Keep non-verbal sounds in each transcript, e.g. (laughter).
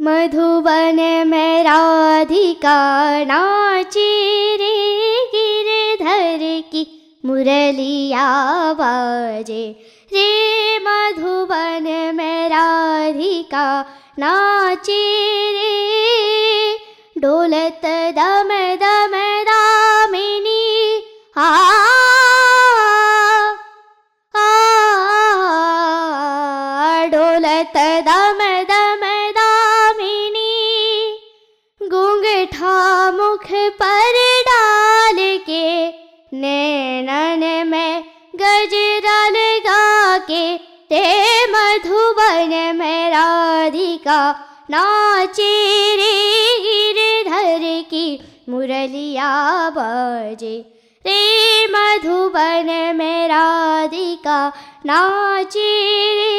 मधुबन में राधिका नाची रे गिरधर की मुरलिया बाजे रे मधुबन में राधिका नाची रे डोलत दम मुरलिया बजे। रे मधुबन में राधिका नाचे रे।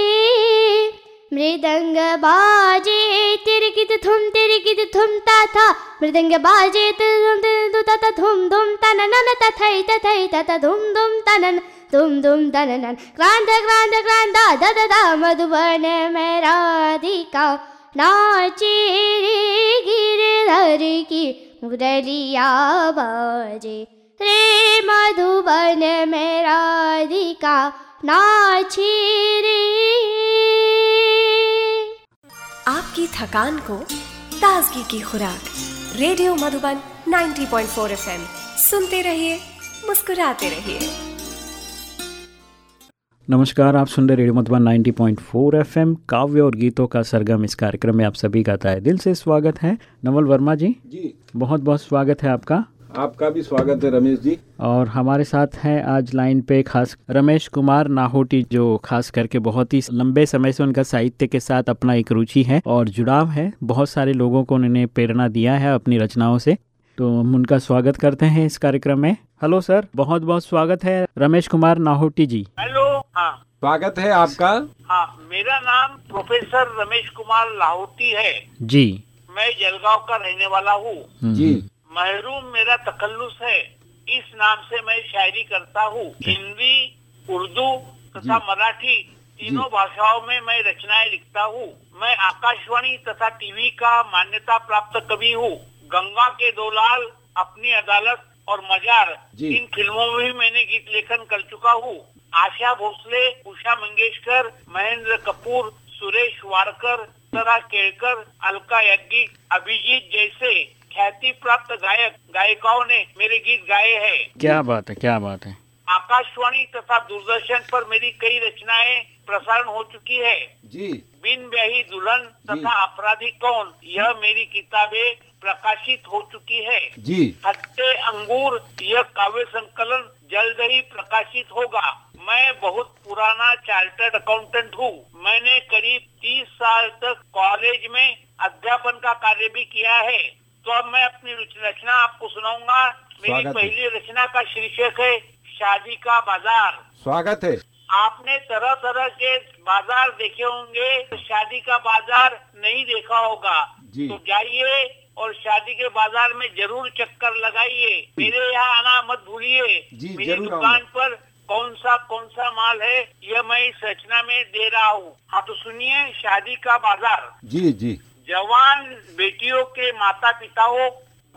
मृदंग बाजे तिरकित थुम तिरकित थुम ताथा मृदंग बाजे तिरकित तथा धुम धुम तननन तथै तथै तथा धुम धुम तनन धुम धुम तननन क्रांत क्रांत क्रांत द द द। मधुबन में राधिका नाचे रे। गिरधर की मुरलिया बाजे रे मधुबन में राधिका नाची रे। आपकी थकान को ताजगी की खुराक, रेडियो मधुबन 90.4 एफएम। सुनते रहिए, मुस्कुराते रहिए। नमस्कार आप सुन रहे रेडियो मधुबन 90.4 एफएम काव्य और गीतों का सरगम। इस कार्यक्रम में आप सभी का तय दिल से स्वागत है। नवल वर्मा जी जी। बहुत बहुत स्वागत है आपका। आपका भी स्वागत है रमेश जी। और हमारे साथ हैं आज लाइन पे खास रमेश कुमार नाहोटी जो खास करके बहुत ही लंबे समय से उनका साहित्य के साथ अपना एक रुचि है और जुड़ाव है। बहुत सारे लोगों को उन्होंने प्रेरणा दिया है अपनी रचनाओं से। तो हम उनका स्वागत करते हैं इस कार्यक्रम में। हेलो सर बहुत बहुत स्वागत है रमेश कुमार नाहोटी जी। हेलो हाँ। स्वागत है आपका। हाँ मेरा नाम प्रोफेसर रमेश कुमार लाहौटी है। जी। मैं जलगांव का रहने वाला हूँ। जी। महरूम मेरा तकल्लुस है। इस नाम से मैं शायरी करता हूँ। हिंदी उर्दू तथा मराठी तीनों भाषाओं में मैं रचनाएँ लिखता हूँ। मैं आकाशवाणी तथा टीवी का मान्यता प्राप्त कवि हूँ। गंगा के दो लाल अपनी अदालत और मजार। इन फ़िल्मों में भी मैंने गीत लेखन कर चुका हूँ। आशा भोसले उषा मंगेशकर महेंद्र कपूर सुरेश वारकर तरा केड़कर अलका याज्ञिक अभिजीत जैसे ख्याति प्राप्त गायक गायिकाओं ने मेरे गीत गाए हैं। क्या बात है क्या बात है। आकाशवाणी तथा दूरदर्शन पर मेरी कई रचनाएँ प्रसारण हो चुकी है। जी। बिन ब्याही दुल्हन तथा अपराधी कौन यह मेरी किताबें प्रकाशित हो चुकी है। जी। खट्टे अंगूर यह काव्य संकलन जल्द ही प्रकाशित होगा। मैं बहुत पुराना चार्टर्ड अकाउंटेंट हूँ। मैंने करीब तीस साल तक कॉलेज में अध्यापन का कार्य भी किया है। तो अब मैं अपनी रचना आपको सुनाऊँगा। मेरी पहली रचना का शीर्षक है शादी का बाज़ार। स्वागत है। आपने तरह तरह के बाज़ार देखे होंगे तो शादी का बाज़ार नहीं देखा होगा। तो जाइए और शादी के बाज़ार में ज़रूर चक्कर लगाइए। मेरे यहाँ आना मत भूलिए। मेरी दुकान पर कौन सा कौन सा माल है यह मैं इस रचना में दे रहा हूँ। हाँ तो सुनिए शादी का बाज़ार। जी जी। जवान बेटियों के माता पिताओं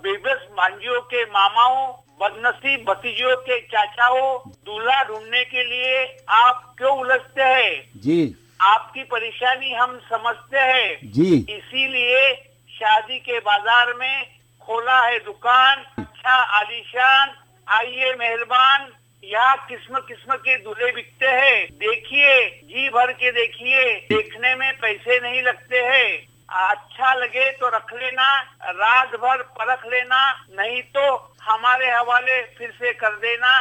बेबस भांजियों के मामाओं बदनसीब भतीजों के चाचाओं दूल्हा ढूँढने के लिए आप क्यों उलझते हैं? जी। आपकी परेशानी हम समझते हैं। जी। इसीलिए शादी के बाज़ार में खोला है दुकान। अच्छा आलिशान आइए मेहरबान। यहाँ किस्म किस्म के दूल्हे बिकते हैं। देखिए, जी भर के देखिए, देखने में पैसे नहीं लगते हैं। अच्छा लगे तो रख लेना, रात भर परख लेना, नहीं तो हमारे हवाले फिर से कर देना।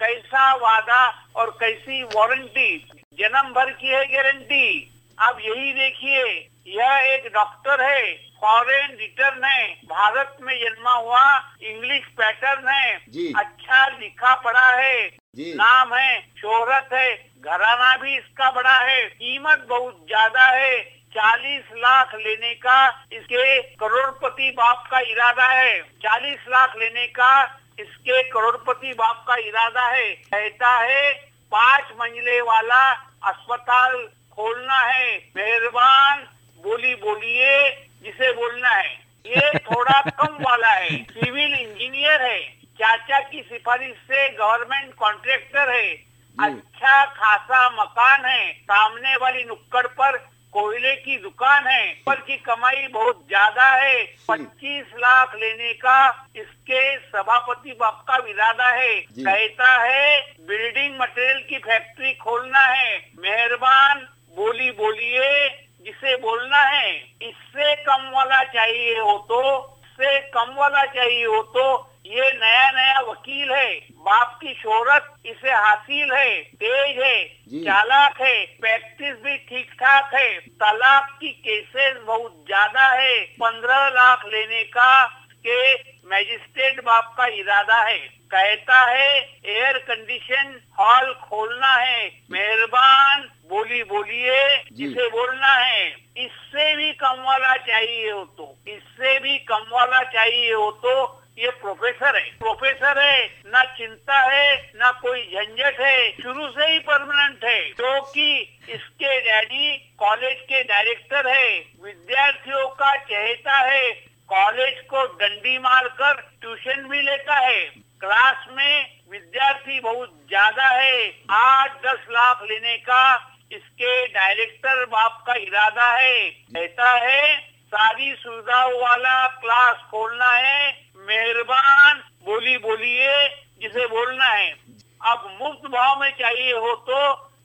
कैसा वादा और कैसी वारंटी? जन्म भर की है गारंटी आप यही देखिए, यह एक डॉक्टर है। फॉरेन रिटर्न है भारत में जन्मा हुआ इंग्लिश पैटर्न है। जी। अच्छा लिखा पड़ा है। जी। नाम है शोहरत है। घराना भी इसका बड़ा है। कीमत बहुत ज़्यादा है। चालीस लाख लेने का इसके करोड़पति बाप का इरादा है। चालीस लाख लेने का इसके करोड़पति बाप का इरादा है। कहता है पाँच मंजिले वाला अस्पताल खोलना है। मेहरबान बोली बोलिए। ये थोड़ा (laughs) कम वाला है। सिविल इंजीनियर है। चाचा की सिफारिश से गवर्नमेंट कॉन्ट्रैक्टर है। अच्छा खासा मकान है। सामने वाली नुक्कड़ पर कोयले की दुकान है। पर की कमाई बहुत ज़्यादा है। पच्चीस लाख लेने का इसके सभापति बाप का इरादा है। कहता है बिल्डिंग मटेरियल की फैक्ट्री खोलना है। मेहरबान बोली बोलिए जिसे बोलना है। चाहिए हो तो इससे कम वाला चाहिए हो तो ये नया नया वकील है बाप की शोहरत इसे हासिल है तेज है। चालाक है प्रैक्टिस भी ठीक ठाक है तलाक की केसेस बहुत ज़्यादा है पंद्रह लाख लेने का के मैजिस्ट्रेट बाप का इरादा है कहता है एयर कंडीशन हॉल खोलना है मेहरबान बोली बोलिए जिसे बोलना है इससे भी कम वाला चाहिए हो तो इससे भी कम वाला चाहिए हो तो ये प्रोफेसर है। प्रोफेसर है ना चिंता है ना कोई झंझट है शुरू से ही परमानेंट है। क्योंकि तो इसके डैडी कॉलेज के डायरेक्टर है विद्यार्थियों का चहेता है कॉलेज को डंडी मारकर ट्यूशन भी लेता है। क्लास में विद्यार्थी बहुत ज़्यादा है आठ दस लाख लेने का इसके डायरेक्टर बाप का इरादा है। कहता है सारी सुविधाओं वाला क्लास खोलना है। मेहरबान बोली बोलिए जिसे बोलना है। अब मुफ़्त भाव में चाहिए हो तो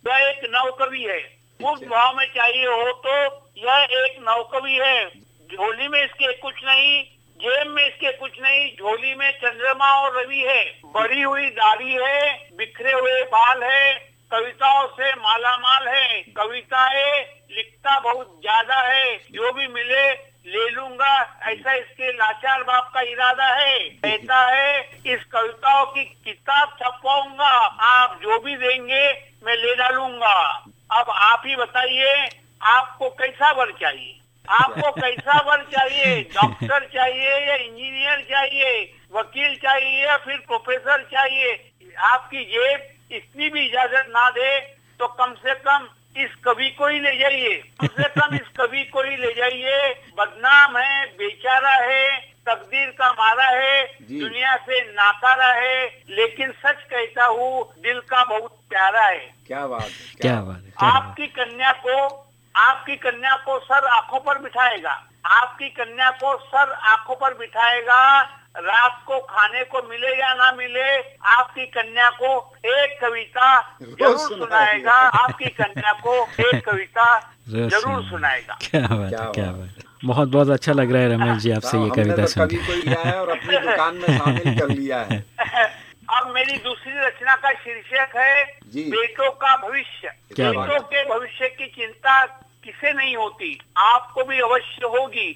यह एक नवकवि है। मुफ़्त भाव में चाहिए हो तो यह एक नवकवि है। झोली में इसके कुछ नहीं जेब में इसके कुछ नहीं झोली में चंद्रमा और रवि है। बड़ी हुई दाढ़ी है बिखरे हुए बाल है कविताओं से माला माल है। कविताएँ लिखता बहुत ज़्यादा है। जो भी मिले, ले लूँगा। ऐसा इसके लाचार बाप का इरादा है। कहता है, इस कविताओं की किताब छपवाऊँगा। आप जो भी देंगे, मैं ले डालूँगा। अब आप ही बताइए, आपको कैसा वर चाहिए? आपको कैसा वर चाहिए? डॉक्टर चाहिए या इंजीनियर चाहिए? वकील चाहिए या फिर प्रोफेसर चाहिए? आपकी जेब इतनी भी इजाज़त ना दे तो कम से कम इस कवि को ही ले जाइए। कम से कम इस कवि को ही ले जाइए। बदनाम है बेचारा है तकदीर का मारा है दुनिया से नाकारा है लेकिन सच कहता हूँ दिल का बहुत प्यारा है। क्या बात है क्या बात है आपकी कन्या को आपकी कन्या को सर आँखों पर बिठाएगा। आपकी कन्या को सर आँखों पर बिठाएगा रात को खाने को मिले या ना मिले आपकी कन्या को एक कविता ज़रूर सुनाएगा। आपकी कन्या को एक (laughs) कविता ज़रूर सुनाएगा। क्या बात क्या है क्या बात बहुत बहुत अच्छा लग रहा है रमेश जी आपसे ये कविता तो सुन के लिया है और अपनी (laughs) दुकान में शामिल कर लिया है। (laughs) अब मेरी दूसरी रचना का शीर्षक है। बेटों का भविष्य। बेटों के भविष्य की चिंता किसे नहीं होती आपको भी अवश्य होगी।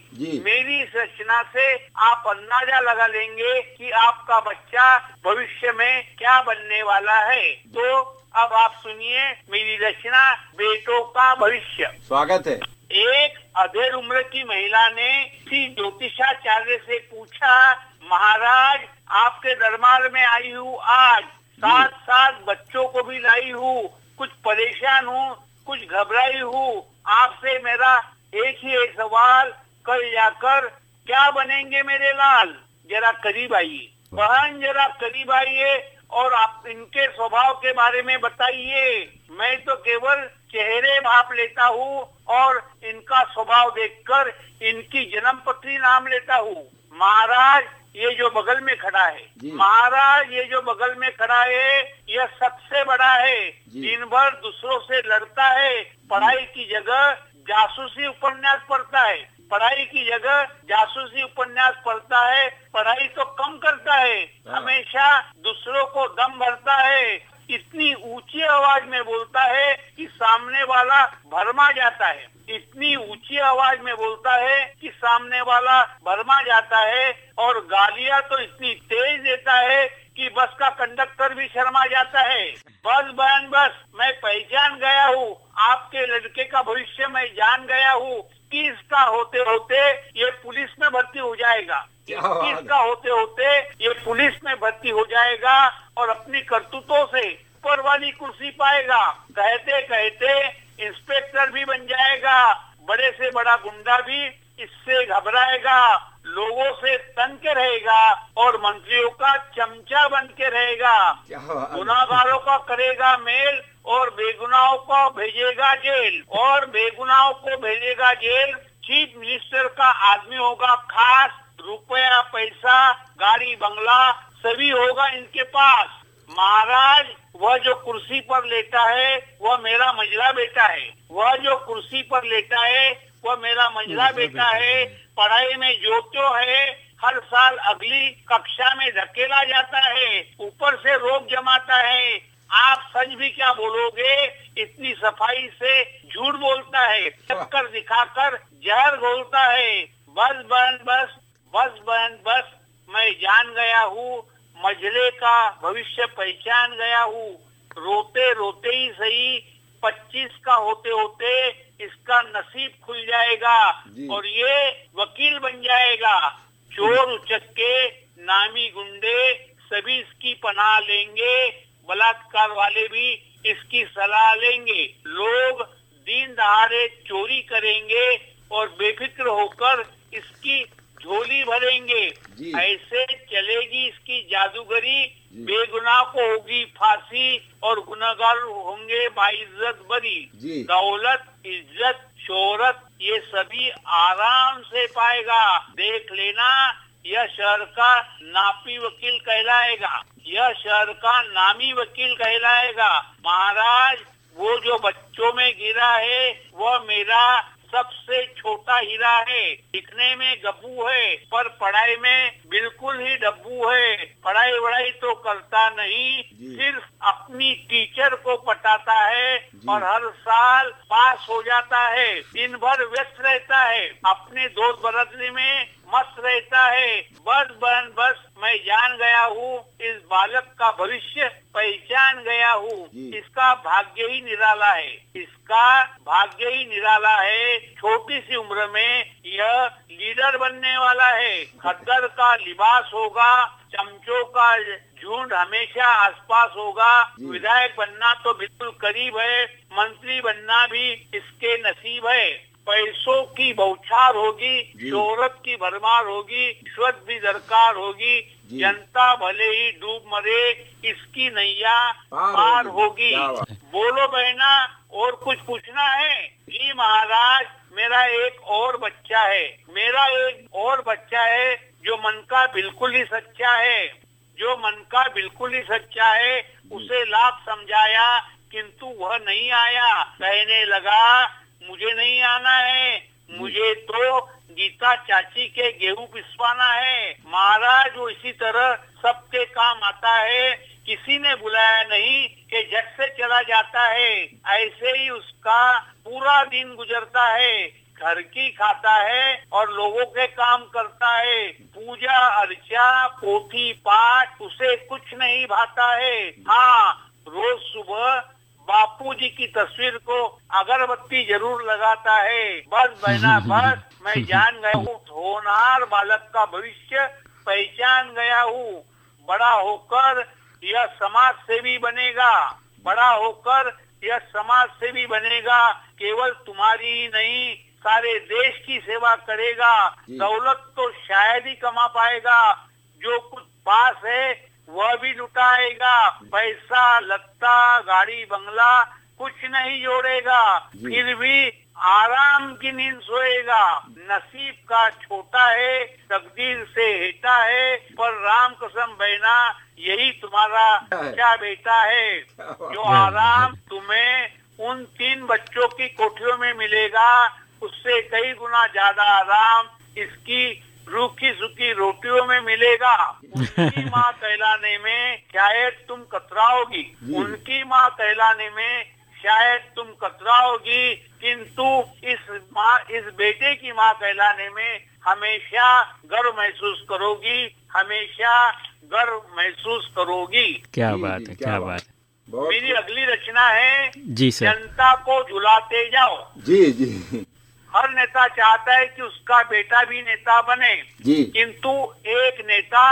मेरी इस रचना से आप अंदाज़ा लगा लेंगे कि आपका बच्चा भविष्य में क्या बनने वाला है। तो अब आप सुनिए मेरी रचना बेटों का भविष्य। स्वागत है। एक अधेर उम्र की महिला ने श्री ज्योतिषाचार्य से पूछा महाराज आपके दरबार में आई हूँ आज। साथ साथ बच्चों को भी लाई हूँ। कुछ परेशान हूँ कुछ घबराई हूँ। आपसे मेरा एक ही एक सवाल कल जाकर क्या बनेंगे मेरे लाल? जरा करीब आइए। बहन जरा करीब आइए और आप इनके स्वभाव के बारे में बताइए। मैं तो केवल चेहरे भाप लेता हूँ और इनका स्वभाव देखकर इनकी जन्म पत्री नाम लेता हूँ। महाराज ये जो बगल में खड़ा है। महाराज ये जो बगल में खड़ा है यह सबसे बड़ा है। दिन भर दूसरों से लड़ता है पढ़ाई की जगह जासूसी उपन्यास पढ़ता है। पढ़ाई की जगह जासूसी उपन्यास पढ़ता है। पढ़ाई तो कम करता है। हाँ। हमेशा दूसरों को दम भरता है। इतनी ऊँची आवाज़ में बोलता है कि सामने वाला भरमा जाता है। इतनी ऊँची आवाज़ में बोलता है कि सामने वाला भरमा जाता है और गालियाँ तो इतनी तेज देता है कि बस का कंडक्टर भी शर्मा जाता है। बस बहन बस मैं पहचान गया हूँ। आपके लड़के का भविष्य मैं जान गया हूँ। कि इसका होते होते ये पुलिस में भर्ती हो जाएगा? इसका होते होते ये पुलिस में भर्ती हो जाएगा और अपनी करतूतों से ऊपर वाली कुर्सी पाएगा? कहते कहते इंस्पेक्टर भी बन जाएगा। बड़े से बड़ा गुंडा भी इससे घबराएगा लोगों से तन के रहेगा और मंत्रियों का चमचा बन के रहेगा। गुनाहगारों का करेगा मेल और बेगुनाहों को भेजेगा जेल। और बेगुनाहों को भेजेगा जेल चीफ मिनिस्टर का आदमी होगा खास रुपया पैसा गाड़ी बंगला सभी होगा इनके पास। महाराज वह जो कुर्सी पर लेटा है वह मेरा मंझला बेटा है। वह जो कुर्सी पर लेटा है वह मेरा मंझला बेटा है। पढ़ाई में जो तो है। हर साल अगली कक्षा में धकेला जाता है। ऊपर से रोग जमाता है। आप सच भी क्या बोलोगे? इतनी सफ़ाई से झूठ बोलता है। चक्कर दिखाकर जहर घोलता है। बस बन बस बस बन बस मैं जान गया हूँ। मजले का भविष्य पहचान गया हूँ। रोते रोते ही सही। पच्चीस का होते होते इसका नसीब खुल जाएगा और ये वकील बन जाएगा। चोर उचक्के नामी गुंडे सभी इसकी पनाह लेंगे बलात्कार वाले भी इसकी सलाह लेंगे। लोग दिन दहाड़े चोरी करेंगे और बेफिक्र होकर इसकी झोली भरेंगे। ऐसे चलेगी इसकी जादूगरी। बेगुनाह को होगी फांसी और गुनाहगार होंगे बाइज्जत बरी। दौलत इज़्ज़त शोहरत ये सभी आराम से पाएगा। देख लेना यह शहर का नापी वकील कहलाएगा। यह शहर का नामी वकील कहलाएगा। महाराज वो जो बच्चों में गिरा है वह मेरा सबसे छोटा हीरा है। दिखने में गब्बू है पर पढ़ाई में बिल्कुल ही डब्बू है। पढ़ाई वढ़ाई तो करता नहीं सिर्फ़ अपनी टीचर को पटाता है और हर साल पास हो जाता है। दिन भर व्यस्त रहता है। अपने दोस्त बरदरी में मस्त रहता है। बस बन बस मैं जान गया हूँ। इस बालक का भविष्य पहचान गया हूँ। इसका भाग्य ही निराला है। इसका भाग्य ही निराला है। छोटी सी उम्र में यह लीडर बनने वाला है। खद्दर का लिबास होगा। चमचों का झुंड हमेशा आसपास होगा। विधायक बनना तो बिल्कुल करीब है। मंत्री बनना भी इसके नसीब है। पैसों की बौछार होगी। शोहरत की भरमार होगी रिश्वत भी दरकार होगी। जनता भले ही डूब मरे इसकी नैया पार होगी। बोलो बहना और कुछ पूछना है? जी महाराज मेरा एक और बच्चा है। मेरा एक और बच्चा है जो मन का बिल्कुल ही सच्चा है। जो मन का बिल्कुल ही सच्चा है उसे लाभ समझाया किंतु वह नहीं आया। कहने लगा मुझे नहीं आना है। मुझे तो गीता चाची के गेहूँ पिसवाना है। महाराज, वो इसी तरह सबके काम आता है। किसी ने बुलाया नहीं कि झट से चला जाता है। ऐसे ही उसका पूरा दिन गुजरता है। घर की खाता है और लोगों के काम करता है। पूजा, अर्चा, पोथी, पाठ, उसे कुछ नहीं भाता है। हाँ रोज सुबह बापूजी की तस्वीर को अगरबत्ती ज़रूर लगाता है। बस बहना (laughs) बस मैं जान गया हूँ होनहार बालक का भविष्य पहचान गया हूँ। बड़ा होकर यह समाज सेवी बनेगा। बड़ा होकर यह समाज सेवी बनेगा। केवल तुम्हारी ही नहीं सारे देश की सेवा करेगा। दौलत तो शायद ही कमा पाएगा। जो कुछ पास है वह भी लुटाएगा। पैसा लत्ता गाड़ी बंगला कुछ नहीं जोड़ेगा। फिर भी आराम की नींद सोएगा। नसीब का छोटा है तकदीर से हेटा है पर राम कसम बहना यही तुम्हारा। क्या बेटा है? (laughs) जो आराम तुम्हें उन तीन बच्चों की कोठियों में मिलेगा उससे कई गुना ज़्यादा आराम इसकी रूखी सूखी रोटियों में मिलेगा। (laughs) उनकी माँ कहलाने में शायद तुम कतराओगी। उनकी माँ कहलाने में शायद तुम कतराओगी। किंतु इस माँ इस बेटे की माँ कहलाने में हमेशा गर्व महसूस करोगी। हमेशा गर्व महसूस करोगी। क्या बात है क्या। बात है। मेरी अगली रचना है जी सर। जनता को झुलाते जाओ। जी जी। हर नेता चाहता है कि उसका बेटा भी नेता बने। किंतु एक नेता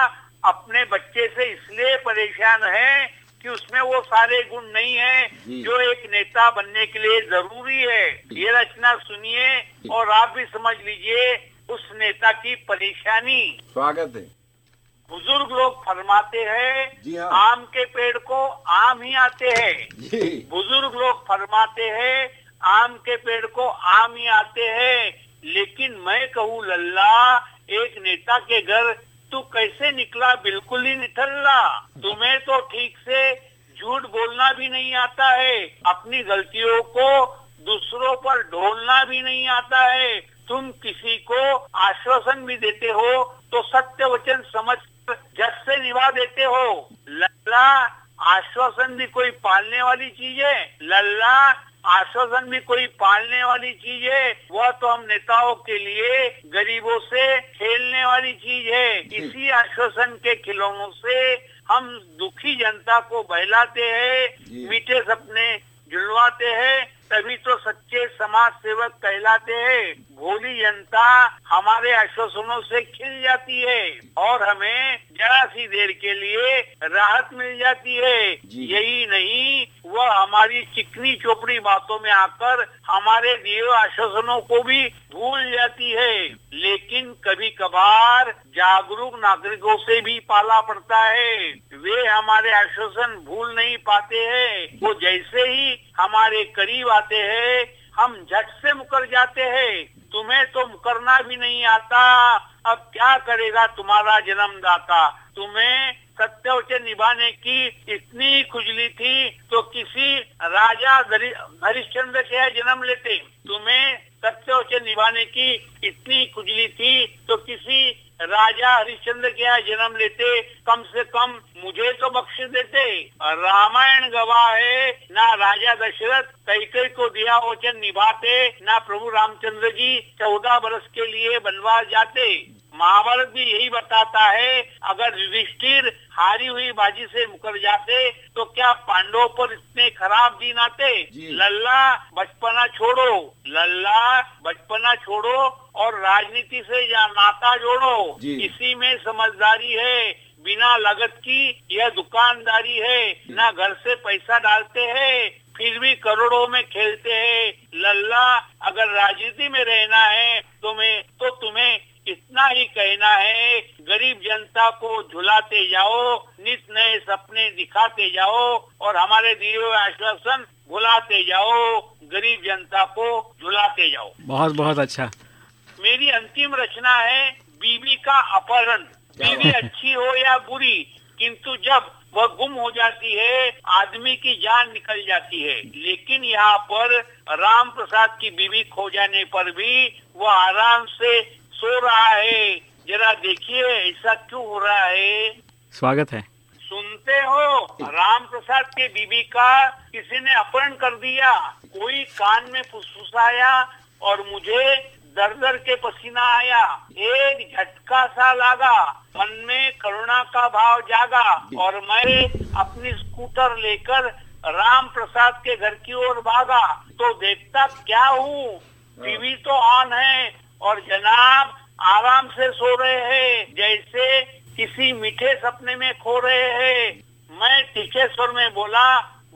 अपने बच्चे से इसलिए परेशान है कि उसमें वो सारे गुण नहीं है जो। एक नेता बनने के लिए ज़रूरी है। ये रचना सुनिए और आप भी समझ लीजिए उस नेता की परेशानी। स्वागत है। बुज़ुर्ग लोग फरमाते हैं जी हाँ। आम के पेड़ को आम ही आते हैं। बुज़ुर्ग लोग फरमाते हैं आम के पेड़ को आम ही आते हैं। लेकिन मैं कहूँ, लल्ला, एक नेता के घर तू कैसे निकला? बिल्कुल ही निठल्ला तुम्हें तो ठीक से झूठ बोलना भी नहीं आता है। अपनी गलतियों को दूसरों पर ढोलना भी नहीं आता है। तुम किसी को आश्वासन भी देते हो तो सत्य वचन समझ झट से निभा देते हो। लल्ला, आश्वासन भी कोई पालने वाली चीज़ है। लल्ला आश्वासन भी कोई पालने वाली चीज़ है वह तो हम नेताओं के लिए गरीबों से खेलने वाली चीज़ है। इसी आश्वासन के खिलौनों से हम दुखी जनता को बहलाते हैं मीठे सपने जुलवाते हैं तभी तो सच्चे समाज सेवक कहलाते हैं। भोली जनता हमारे आश्वासनों से खिल जाती है और हमें जरा सी देर के लिए राहत मिल जाती है। यही नहीं वह हमारी चिकनी चोपड़ी बातों में आकर हमारे दिए आश्वासनों को भी भूल जाती है। लेकिन कभी कभार जागरूक नागरिकों से भी पाला पड़ता है। वे हमारे आश्वासन भूल नहीं पाते हैं। वो जैसे ही हमारे करीब आते हैं हम झट से मुकर जाते हैं। तुम्हें तो करना भी नहीं आता। अब क्या करेगा तुम्हारा जन्मदाता? तुम्हें सत्य वचन निभाने की इतनी खुजली थी तो किसी राजा हरिश्चंद्र के जन्म लेते। तुम्हें सत्य वचन निभाने की इतनी खुजली थी तो किसी राजा हरिश्चंद्र के यहाँ जन्म लेते कम से कम मुझे तो बख्श देते। रामायण गवाह है ना राजा दशरथ कई कई को दिया वचन निभाते ना प्रभु रामचंद्र जी चौदह बरस के लिए बनवास जाते। महाभारत भी यही बताता है अगर युधिष्ठिर हारी हुई बाजी से मुकर जाते तो क्या पांडवों पर इतने खराब दिन आते? लल्ला बचपना छोड़ो। लल्ला बचपना छोड़ो और राजनीति से या नाता जोड़ो। इसी में समझदारी है। बिना लगत की यह दुकानदारी है। ना घर से पैसा डालते हैं फिर भी करोड़ों में खेलते हैं। लल्ला अगर राजनीति में रहना है तुम्हें तो तुम्हें इतना ही कहना है। गरीब जनता को झुलाते जाओ नित नए सपने दिखाते जाओ और हमारे दिए हुए आश्वासन भुलाते जाओ। गरीब जनता को झुलाते जाओ। बहुत बहुत अच्छा। मेरी अंतिम रचना है बीवी का अपहरण। बीवी अच्छी हो या बुरी किंतु जब वह गुम हो जाती है आदमी की जान निकल जाती है। लेकिन यहाँ पर राम प्रसाद की बीवी खो जाने पर भी वह आराम से सो रहा है। जरा देखिए ऐसा क्यों हो रहा है? स्वागत है। सुनते हो? राम प्रसाद के बीबी का किसी ने अपहरण कर दिया। कोई कान में फुसफुसाया और मुझे दर दर के पसीना आया। एक झटका सा लगा मन में करुणा का भाव जागा और मैं अपनी स्कूटर लेकर राम प्रसाद के घर की ओर भागा। तो देखता क्या हूँ? टीवी तो ऑन है और जनाब आराम से सो रहे हैं जैसे किसी मीठे सपने में खो रहे हैं। मैं स्वर में बोला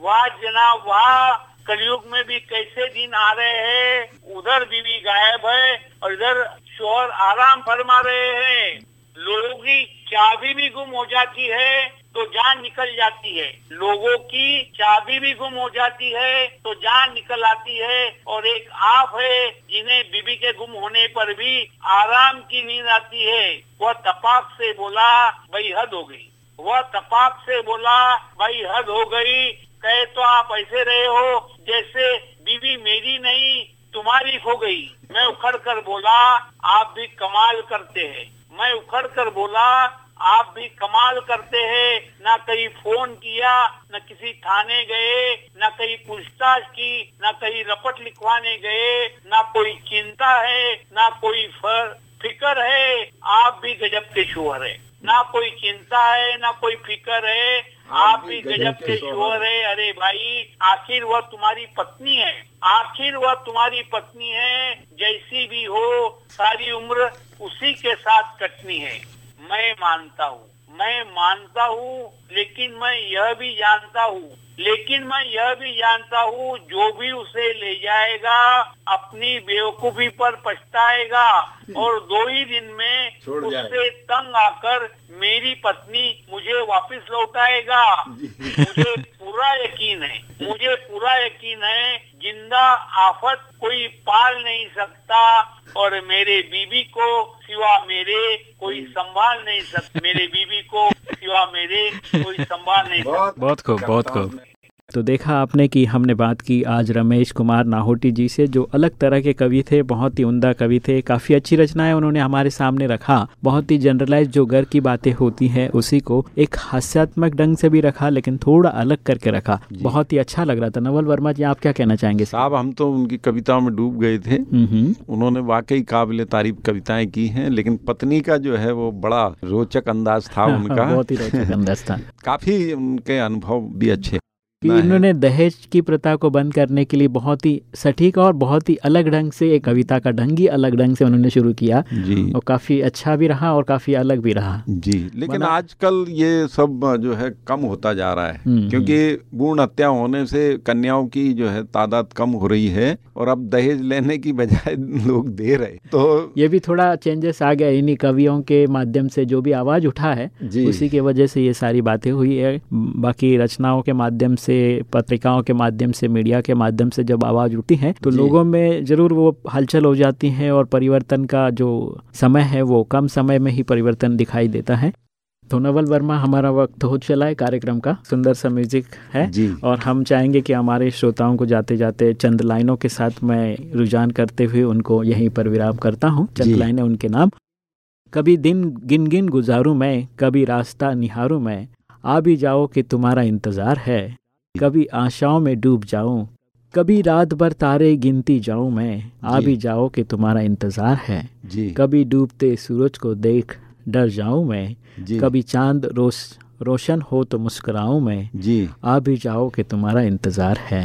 वाह जनाब वाह कलयुग में भी कैसे दिन आ रहे हैं? उधर बीवी गायब है और इधर शोहर आराम फरमा रहे हैं। लोगों की चाबी भी गुम हो जाती है तो जान निकल जाती है। लोगों की चाबी भी गुम हो जाती है तो जान निकल आती है। और एक आप है जिन्हें बीबी के गुम होने पर भी आराम की नींद आती है। वह तपाक से बोला भाई हद हो गई। वह तपाक से बोला भाई हद हो गई। कहे तो आप ऐसे रहे हो जैसे बीवी मेरी नहीं तुम्हारी हो गई। मैं उखड़ कर बोला आप भी कमाल करते हैं। मैं उखड़ कर बोला आप भी कमाल करते हैं। ना कहीं फ़ोन किया न किसी थाने गए न कहीं पूछताछ की न कहीं रपट लिखवाने गए ना कोई चिंता है ना कोई फर, फिकर है। आप भी गजब के शोहर है। ना कोई चिंता है ना कोई फिकर है आप भी गजब के शोहर है। अरे भाई आखिर वह तुम्हारी पत्नी है। आखिर वह तुम्हारी पत्नी है। जैसी भी हो सारी उम्र उसी के साथ कटनी है। मैं मानता हूँ मैं मानता हूँ लेकिन मैं यह भी जानता हूँ लेकिन मैं यह भी जानता हूँ जो भी उसे ले जाएगा अपनी बेवकूफ़ी पर पछताएगा और दो ही दिन में उससे तंग आकर मेरी पत्नी मुझे वापस लौटाएगा मुझे पूरा यकीन है मुझे पूरा यकीन है ज़िंदा आफत कोई पाल नहीं सकता और मेरे बीबी को सिवा मेरे कोई संभाल नहीं सकता मेरे बीबी को सिवा मेरे कोई संभाल नहीं सकता। बहुत खूब, बहुत खूब। तो देखा आपने कि हमने बात की आज रमेश कुमार नाहोटी जी से जो अलग तरह के कवि थे बहुत ही उमदा कवि थे काफ़ी अच्छी रचनाएँ उन्होंने हमारे सामने रखा बहुत ही जनरलाइज जो घर की बातें होती हैं उसी को एक हास्यात्मक ढंग से भी रखा लेकिन थोड़ा अलग करके रखा। बहुत ही अच्छा लग रहा था। नवल वर्मा जी आप क्या कहना चाहेंगे? साहब हम तो उनकी कविताओं में डूब गए थे। हम्म उन्होंने वाकई काबिल तारीफ़ कविताएँ की हैं लेकिन पत्नी का जो है वो बड़ा रोचक अंदाज था उनका। बहुत ही रोचक अंदाज था। (laughs) काफ़ी उनके अनुभव भी अच्छे। कि इन्होंने दहेज की प्रथा को बंद करने के लिए बहुत ही सटीक और बहुत ही अलग ढंग से एक कविता का ढंग ही अलग ढंग से उन्होंने शुरू किया जी। और काफ़ी अच्छा भी रहा और काफ़ी अलग भी रहा। जी लेकिन आजकल ये सब जो है कम होता जा रहा हम्म, है क्योंकि भ्रूण हत्या होने से कन्याओं की जो है तादाद कम हो रही है और अब दहेज लेने की बजाय (laughs) लोग दे रहे तो ये भी थोड़ा चेंजेस आ गया इन्हीं कवियों के माध्यम से जो भी आवाज़ उठा है उसी की वजह से ये सारी बातें हुई है। बाकी रचनाओं के माध्यम से पत्रिकाओं के माध्यम से मीडिया के माध्यम से जब आवाज़ उठती है तो लोगों में ज़रूर वो हलचल हो जाती है और परिवर्तन का जो समय है वो कम समय में ही परिवर्तन दिखाई देता है। तो नवल वर्मा हमारा वक्त हो चला है कार्यक्रम का। सुंदर सा म्यूज़िक है जी। और हम चाहेंगे कि हमारे श्रोताओं को जाते जाते चंद लाइनों के साथ मैं रुझान करते हुए उनको यहीं पर विराम करता हूँ। चंद। लाइनें उनके नाम। कभी दिन गिन गिन गुजारूं मैं कभी रास्ता निहारूं मैं आ भी जाओ कि तुम्हारा इंतज़ार है। कभी आशाओं में डूब जाऊँ कभी रात भर तारे गिनती जाऊँ मैं आ भी जाओ कि तुम्हारा इंतज़ार है। जी। कभी डूबते सूरज को देख डर जाऊँ मैं जी। कभी चाँद रोश रोशन हो तो मुस्कुराऊं मैं जी। आ भी जाओ कि तुम्हारा इंतज़ार है।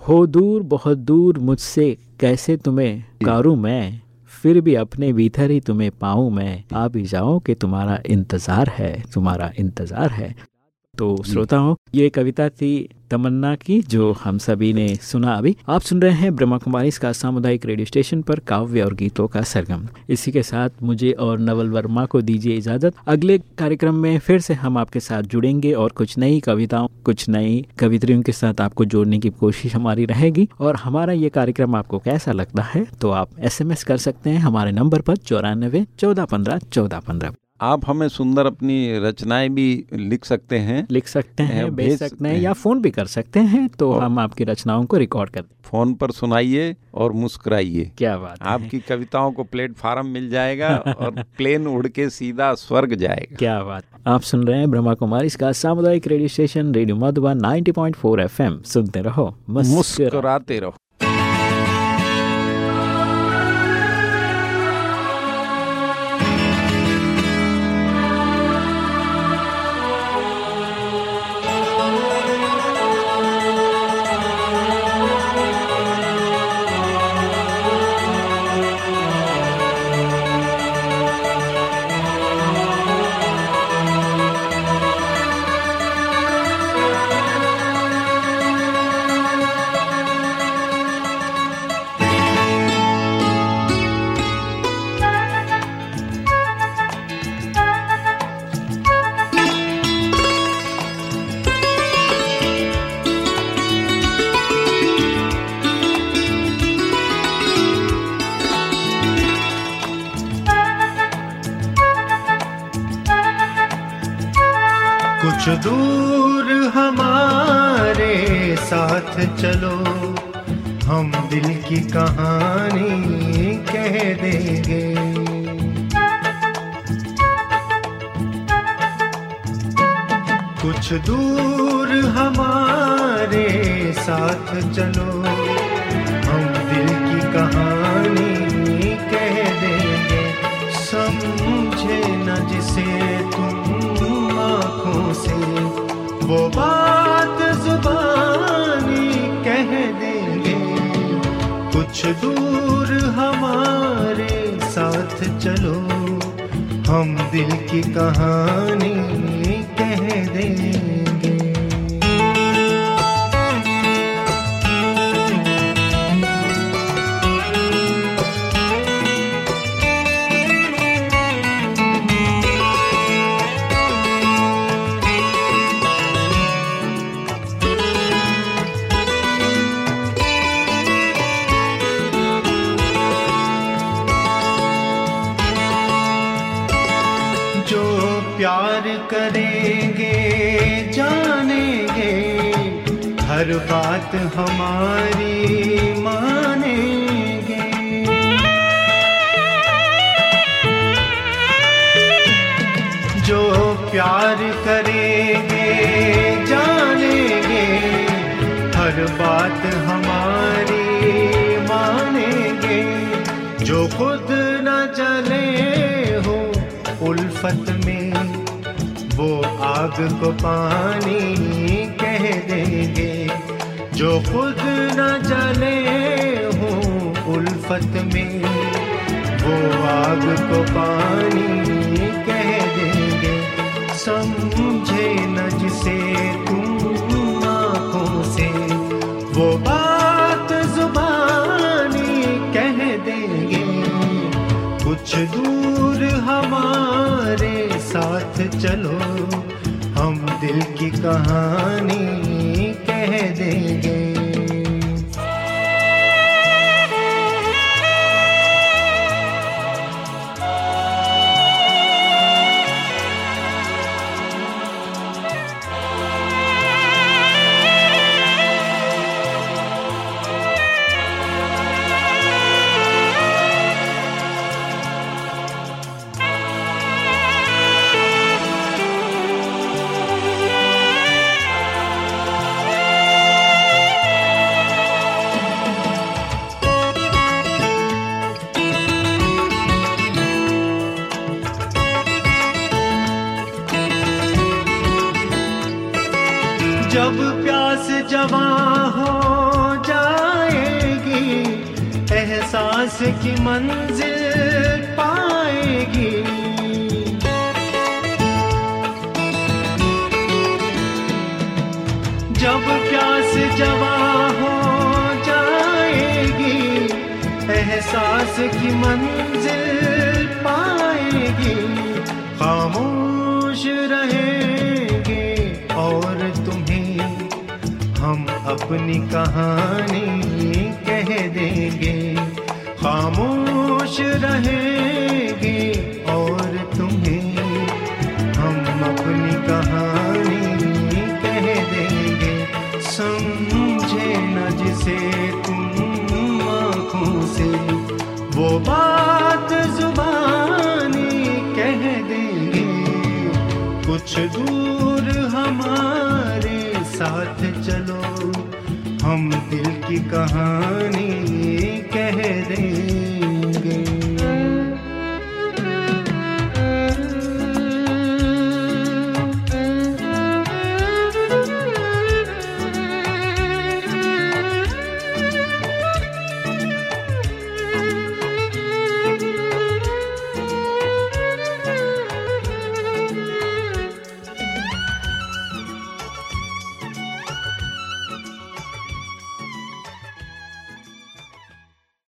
हो दूर बहुत दूर मुझसे कैसे तुम्हें पुकारूं मैं फिर भी अपने भीतर ही तुम्हें पाऊँ मैं आ भी जाओ कि तुम्हारा इंतज़ार है तुम्हारा इंतज़ार है। तो श्रोताओं, ये कविता थी तमन्ना की, जो हम सभी ने सुना अभी। आप सुन रहे हैं ब्रह्मा कुमारी, इसका सामुदायिक रेडियो स्टेशन पर काव्य और गीतों का सरगम। इसी के साथ मुझे और नवल वर्मा को दीजिए इजाज़त। अगले कार्यक्रम में फिर से हम आपके साथ जुड़ेंगे और कुछ नई कविताओं, कुछ नई कवित्रियों के साथ आपको जोड़ने की कोशिश हमारी रहेगी। और हमारा ये कार्यक्रम आपको कैसा लगता है तो आप एसएमएस कर सकते हैं हमारे नंबर पर चौरानबे चौदह पंद्रह चौदह पंद्रह। आप हमें सुंदर अपनी रचनाएँ भी लिख सकते हैं। लिख सकते हैं भेज सकते हैं। या फ़ोन भी कर सकते हैं तो हम आपकी रचनाओं को रिकॉर्ड कर फ़ोन पर सुनाइए और मुस्कुराइए। क्या बात है। आपकी कविताओं को प्लेटफार्म मिल जाएगा और प्लेन उड़ के सीधा स्वर्ग जाएगा। क्या बात आप सुन रहे हैं ब्रह्मा कुमारी इसका सामुदायिक radio station radio Madhuban 90.4 FM सुनते रहो मुस्कुरा मुस्कुराते रहो। देंगे। कुछ दूर हमारे साथ चलो, हम दिल की कहानी कह देंगे। समझे न जिसे तुम आँखों से, वो बात कुछ दूर हमारे साथ चलो। हम दिल की कहानी कह देंगे करेंगे जानेंगे। हर बात हमारी मानेंगे। जो प्यार करेंगे वो आग को पानी कह देंगे। जो खुद न जले हो उल्फत में, वो आग को पानी कहानी कह देंगे। की मंजिल पाएगी। जब प्यास जवा हो जाएगी, एहसास की मंजिल पाएगी, खामोश रहेंगे और तुम्हें हम अपनी कहानी कह देंगे। खामोश रहेंगे और तुम्हें हम अपनी कहानी कह देंगे। समझे न जिसे तुम आँखों से। वो बात जुबानी कह देंगे। कुछ दूर हमारे साथ चलो। हम दिल की कहानी कह दें